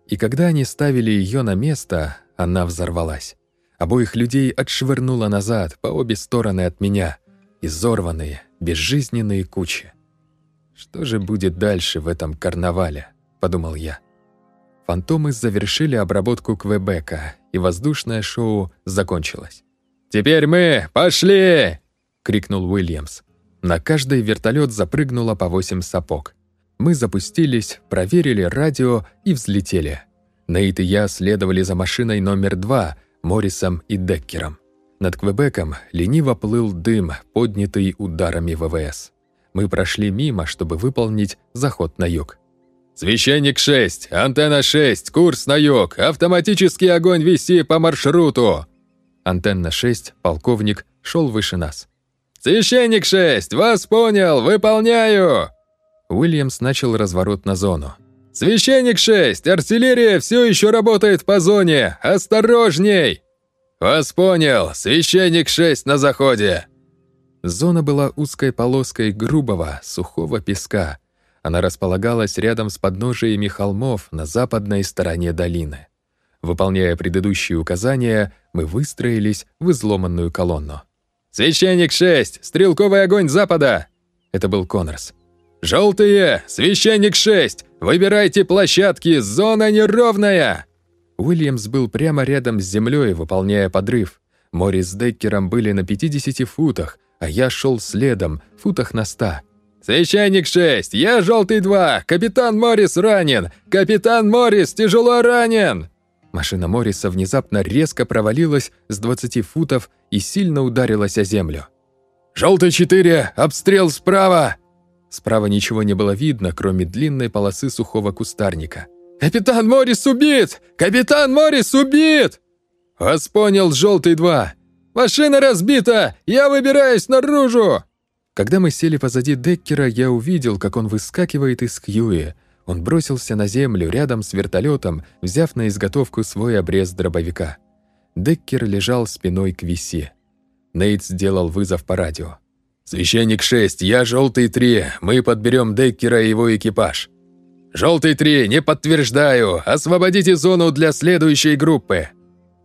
И когда они ставили ее на место, она взорвалась. Обоих людей отшвырнуло назад, по обе стороны от меня. Изорванные, безжизненные кучи. «Что же будет дальше в этом карнавале?» — подумал я. Фантомы завершили обработку Квебека, и воздушное шоу закончилось. «Теперь мы пошли!» — крикнул Уильямс. На каждый вертолет запрыгнуло по восемь сапог. Мы запустились, проверили радио и взлетели. Нейт и я следовали за машиной номер два, Моррисом и Деккером. Над Квебеком лениво плыл дым, поднятый ударами ВВС. Мы прошли мимо, чтобы выполнить заход на юг. «Священник 6, антенна 6, курс на юг, автоматический огонь виси по маршруту!» Антенна 6, полковник, шел выше нас. «Священник 6, вас понял, выполняю!» Уильямс начал разворот на зону. «Священник 6! Артиллерия все еще работает по зоне! Осторожней!» «Вас понял! Священник 6 на заходе!» Зона была узкой полоской грубого, сухого песка. Она располагалась рядом с подножиями холмов на западной стороне долины. Выполняя предыдущие указания, мы выстроились в изломанную колонну. «Священник 6! Стрелковый огонь запада!» Это был Коннорс. «Желтые! Священник 6! Выбирайте площадки! Зона неровная!» Уильямс был прямо рядом с землей, выполняя подрыв. Морис с Деккером были на 50 футах, а я шел следом, футах на 100. «Священник 6! Я желтый 2! Капитан Моррис ранен! Капитан Моррис тяжело ранен!» Машина Морриса внезапно резко провалилась с 20 футов и сильно ударилась о землю. «Желтый 4! Обстрел справа!» Справа ничего не было видно, кроме длинной полосы сухого кустарника. «Капитан Моррис убит! Капитан Моррис убит!» «Вас понял, желтый 2! Машина разбита! Я выбираюсь наружу!» Когда мы сели позади Деккера, я увидел, как он выскакивает из Кьюи. Он бросился на землю рядом с вертолетом, взяв на изготовку свой обрез дробовика. Деккер лежал спиной к висе. Нейт сделал вызов по радио. «Священник 6, я желтый 3, мы подберем Деккера и его экипаж». «Желтый 3, не подтверждаю, освободите зону для следующей группы».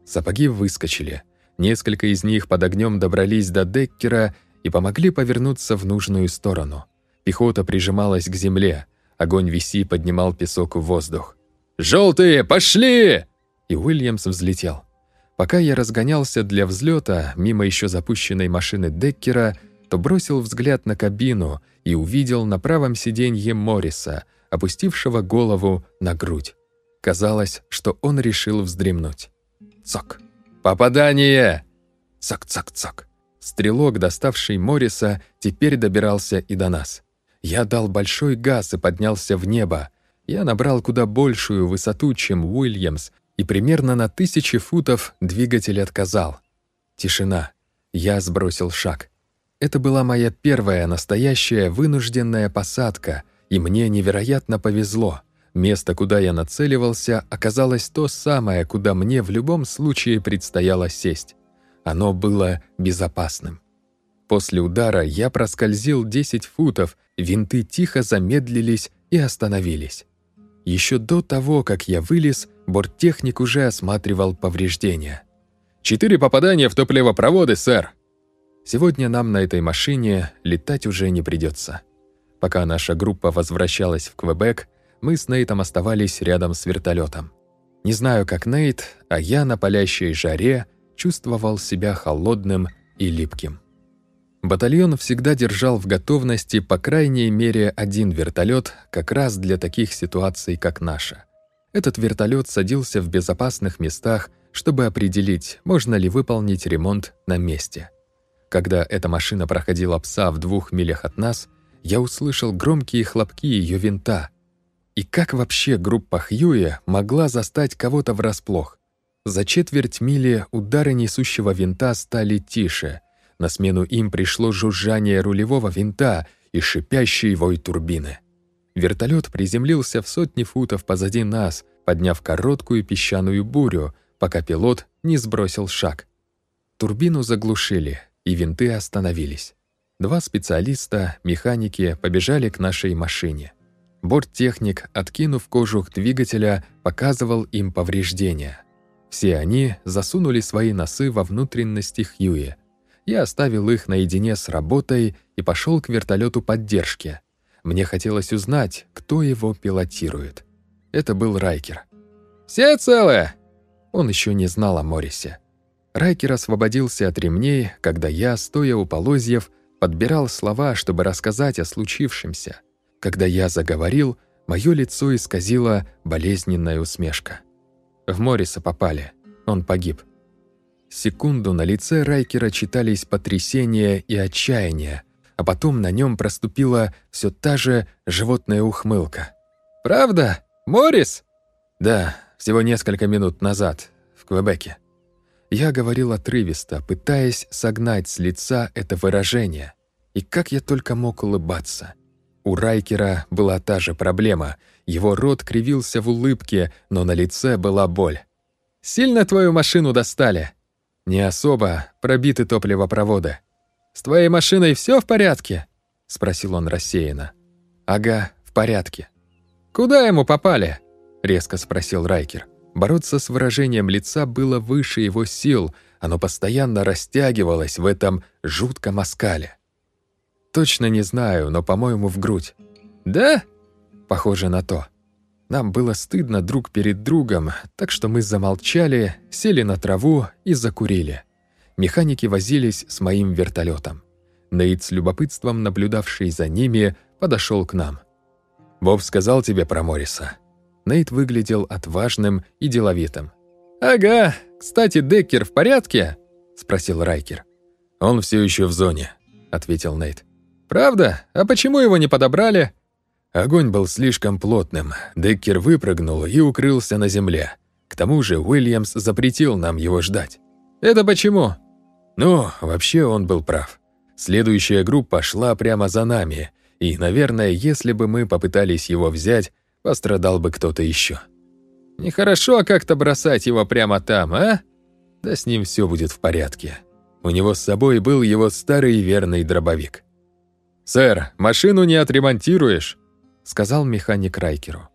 Сапоги выскочили. Несколько из них под огнем добрались до Деккера и помогли повернуться в нужную сторону. Пехота прижималась к земле. Огонь виси поднимал песок в воздух. «Желтые, пошли!» И Уильямс взлетел. Пока я разгонялся для взлета мимо еще запущенной машины Деккера, то бросил взгляд на кабину и увидел на правом сиденье Морриса, опустившего голову на грудь. Казалось, что он решил вздремнуть. Цок. «Попадание!» Цок-цок-цок. Стрелок, доставший Морриса, теперь добирался и до нас. Я дал большой газ и поднялся в небо. Я набрал куда большую высоту, чем Уильямс, и примерно на тысячи футов двигатель отказал. Тишина. Я сбросил шаг. Это была моя первая настоящая вынужденная посадка, и мне невероятно повезло. Место, куда я нацеливался, оказалось то самое, куда мне в любом случае предстояло сесть. Оно было безопасным. После удара я проскользил 10 футов, винты тихо замедлились и остановились. Еще до того, как я вылез, борттехник уже осматривал повреждения. «Четыре попадания в топливопроводы, сэр!» Сегодня нам на этой машине летать уже не придется. Пока наша группа возвращалась в Квебек, мы с Нейтом оставались рядом с вертолетом. Не знаю, как Нейт, а я на палящей жаре чувствовал себя холодным и липким. Батальон всегда держал в готовности по крайней мере один вертолет как раз для таких ситуаций, как наша. Этот вертолет садился в безопасных местах, чтобы определить, можно ли выполнить ремонт на месте. Когда эта машина проходила пса в двух милях от нас, я услышал громкие хлопки ее винта. И как вообще группа Хьюи могла застать кого-то врасплох? За четверть мили удары несущего винта стали тише. На смену им пришло жужжание рулевого винта и шипящий вой турбины. Вертолет приземлился в сотни футов позади нас, подняв короткую песчаную бурю, пока пилот не сбросил шаг. Турбину заглушили, и винты остановились. Два специалиста, механики, побежали к нашей машине. Борттехник, откинув кожух двигателя, показывал им повреждения. Все они засунули свои носы во внутренности Хьюи. Я оставил их наедине с работой и пошел к вертолету поддержки. Мне хотелось узнать, кто его пилотирует. Это был Райкер. «Все целы?» Он еще не знал о Моррисе. Райкер освободился от ремней, когда я, стоя у полозьев, подбирал слова, чтобы рассказать о случившемся. Когда я заговорил, мое лицо исказило болезненная усмешка. В Морриса попали. Он погиб. Секунду на лице Райкера читались потрясение и отчаяние, а потом на нем проступила все та же животная ухмылка. «Правда? Моррис?» «Да, всего несколько минут назад, в Квебеке». Я говорил отрывисто, пытаясь согнать с лица это выражение. И как я только мог улыбаться. У Райкера была та же проблема. Его рот кривился в улыбке, но на лице была боль. «Сильно твою машину достали?» «Не особо. Пробиты топливопроводы». «С твоей машиной все в порядке?» — спросил он рассеянно. «Ага, в порядке». «Куда ему попали?» — резко спросил Райкер. Бороться с выражением лица было выше его сил, оно постоянно растягивалось в этом жутком оскале. Точно не знаю, но, по-моему, в грудь. «Да?» Похоже на то. Нам было стыдно друг перед другом, так что мы замолчали, сели на траву и закурили. Механики возились с моим вертолетом. Нейт с любопытством, наблюдавший за ними, подошел к нам. «Боб сказал тебе про Морриса?» Нейт выглядел отважным и деловитым. «Ага. Кстати, Деккер в порядке?» — спросил Райкер. «Он все еще в зоне», — ответил Нейт. «Правда? А почему его не подобрали?» Огонь был слишком плотным. Деккер выпрыгнул и укрылся на земле. К тому же Уильямс запретил нам его ждать. «Это почему?» «Ну, вообще он был прав. Следующая группа шла прямо за нами, и, наверное, если бы мы попытались его взять, пострадал бы кто-то еще. Нехорошо как-то бросать его прямо там, а? Да с ним все будет в порядке. У него с собой был его старый верный дробовик. «Сэр, машину не отремонтируешь», — сказал механик Райкеру.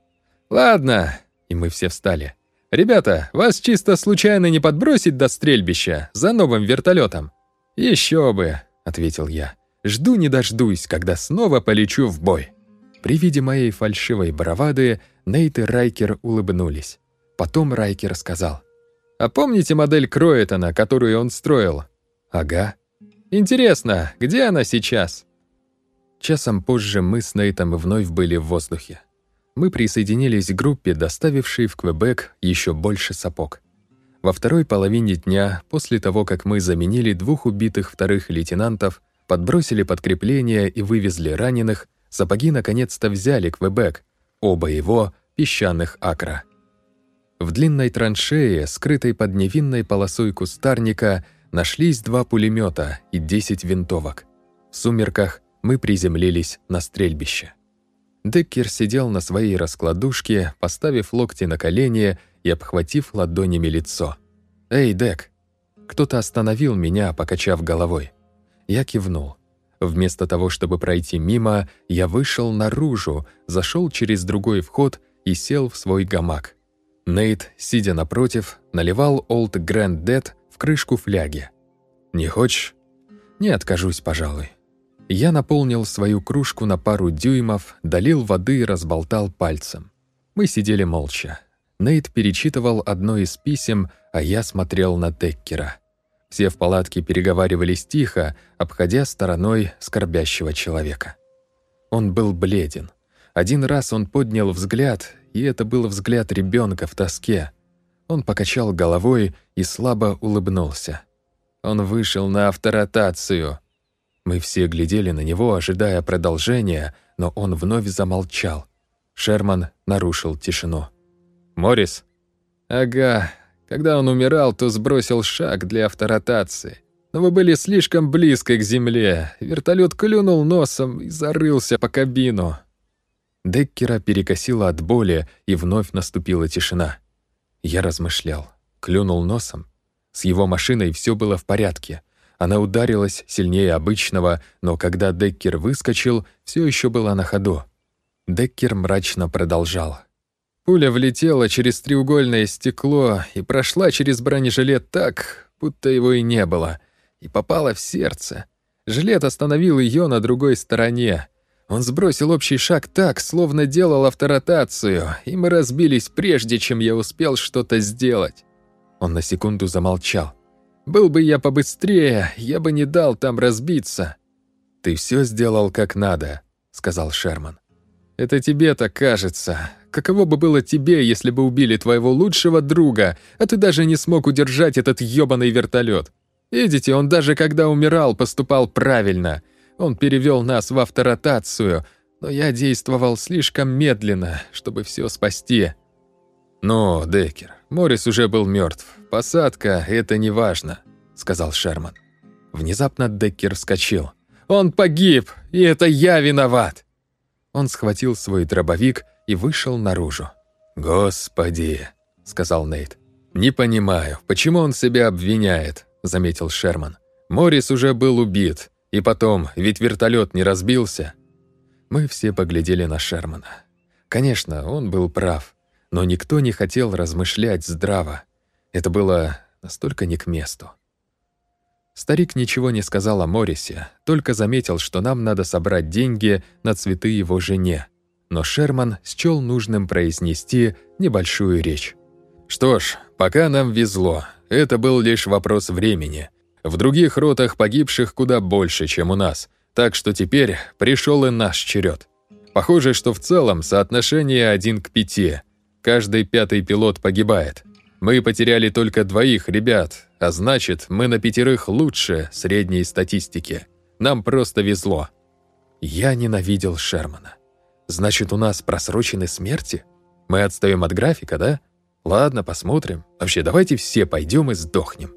«Ладно», — и мы все встали. «Ребята, вас чисто случайно не подбросить до стрельбища за новым вертолетом? Еще бы», — ответил я. «Жду не дождусь, когда снова полечу в бой». При виде моей фальшивой бравады Нейт и Райкер улыбнулись. Потом Райкер сказал. «А помните модель Кроэтона, которую он строил?» «Ага». «Интересно, где она сейчас?» Часом позже мы с Нейтом вновь были в воздухе. Мы присоединились к группе, доставившей в Квебек еще больше сапог. Во второй половине дня, после того, как мы заменили двух убитых вторых лейтенантов, подбросили подкрепления и вывезли раненых, сапоги наконец-то взяли Квебек, оба его песчаных акра. В длинной траншее, скрытой под невинной полосой кустарника, нашлись два пулемета и 10 винтовок. В сумерках мы приземлились на стрельбище. Деккер сидел на своей раскладушке, поставив локти на колени и обхватив ладонями лицо. «Эй, Дек!» Кто-то остановил меня, покачав головой. Я кивнул. Вместо того, чтобы пройти мимо, я вышел наружу, зашел через другой вход и сел в свой гамак. Нейт, сидя напротив, наливал Old Grand Dead в крышку фляги. «Не хочешь?» «Не откажусь, пожалуй». Я наполнил свою кружку на пару дюймов, долил воды и разболтал пальцем. Мы сидели молча. Нейт перечитывал одно из писем, а я смотрел на Деккера. Все в палатке переговаривались тихо, обходя стороной скорбящего человека. Он был бледен. Один раз он поднял взгляд, и это был взгляд ребенка в тоске. Он покачал головой и слабо улыбнулся. Он вышел на авторотацию. Мы все глядели на него, ожидая продолжения, но он вновь замолчал. Шерман нарушил тишину. «Моррис?» «Ага. Когда он умирал, то сбросил шаг для авторотации. Но вы были слишком близко к земле. Вертолет клюнул носом и зарылся по кабину». Деккера перекосило от боли, и вновь наступила тишина. Я размышлял. Клюнул носом. С его машиной все было в порядке. Она ударилась сильнее обычного, но когда Деккер выскочил, все еще была на ходу. Деккер мрачно продолжал. Пуля влетела через треугольное стекло и прошла через бронежилет так, будто его и не было, и попала в сердце. Жилет остановил ее на другой стороне. Он сбросил общий шаг так, словно делал авторотацию, и мы разбились прежде, чем я успел что-то сделать. Он на секунду замолчал. Был бы я побыстрее, я бы не дал там разбиться. «Ты все сделал как надо», — сказал Шерман. «Это тебе так кажется. Каково бы было тебе, если бы убили твоего лучшего друга, а ты даже не смог удержать этот ёбаный вертолет? Видите, он даже когда умирал, поступал правильно. Он перевел нас в авторотацию, но я действовал слишком медленно, чтобы все спасти». «Ну, Деккер, Моррис уже был мертв. Посадка — это не важно», — сказал Шерман. Внезапно Деккер вскочил. «Он погиб, и это я виноват!» Он схватил свой дробовик и вышел наружу. «Господи!» — сказал Нейт. «Не понимаю, почему он себя обвиняет», — заметил Шерман. «Моррис уже был убит. И потом, ведь вертолет не разбился». Мы все поглядели на Шермана. Конечно, он был прав но никто не хотел размышлять здраво. Это было настолько не к месту. Старик ничего не сказал о Моррисе, только заметил, что нам надо собрать деньги на цветы его жене. Но Шерман счел нужным произнести небольшую речь. «Что ж, пока нам везло. Это был лишь вопрос времени. В других ротах погибших куда больше, чем у нас, так что теперь пришел и наш черед. Похоже, что в целом соотношение один к пяти — Каждый пятый пилот погибает. Мы потеряли только двоих ребят, а значит, мы на пятерых лучше средней статистики. Нам просто везло. Я ненавидел Шермана. Значит, у нас просрочены смерти? Мы отстаем от графика, да? Ладно, посмотрим. Вообще, давайте все пойдем и сдохнем.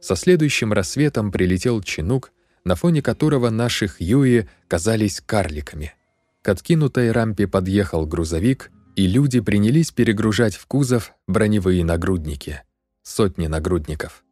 Со следующим рассветом прилетел чинук, на фоне которого наши Хьюи казались карликами. К откинутой рампе подъехал грузовик, и люди принялись перегружать в кузов броневые нагрудники. Сотни нагрудников.